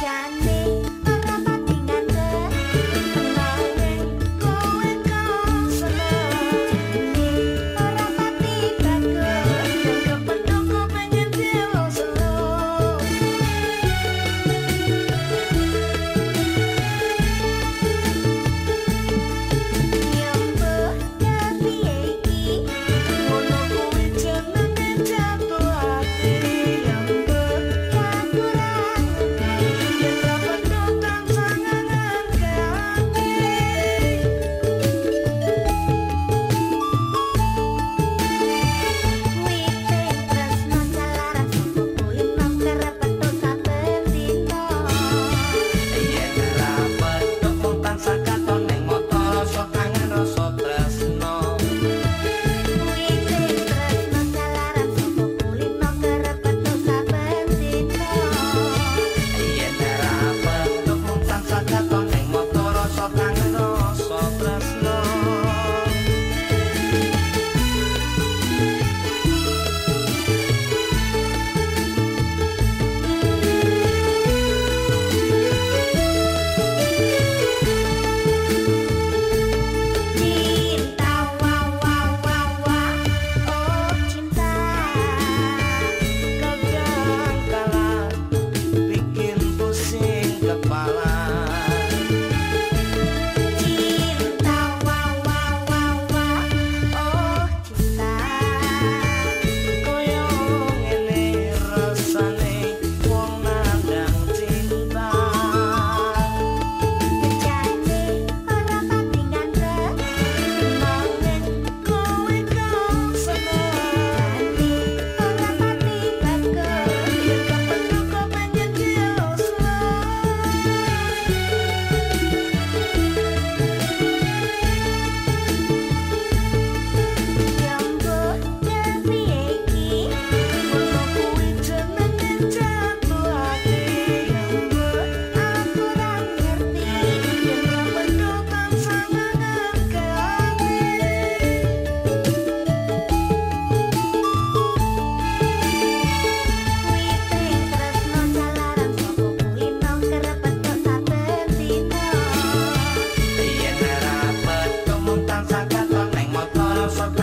can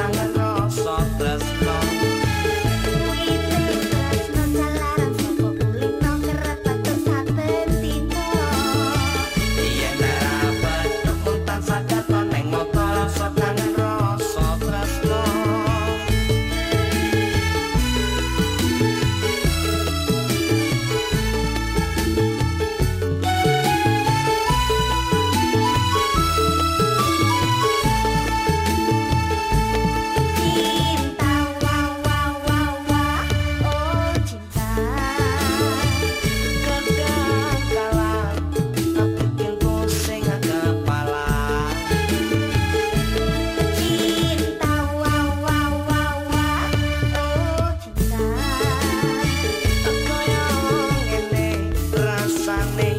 la la la. me.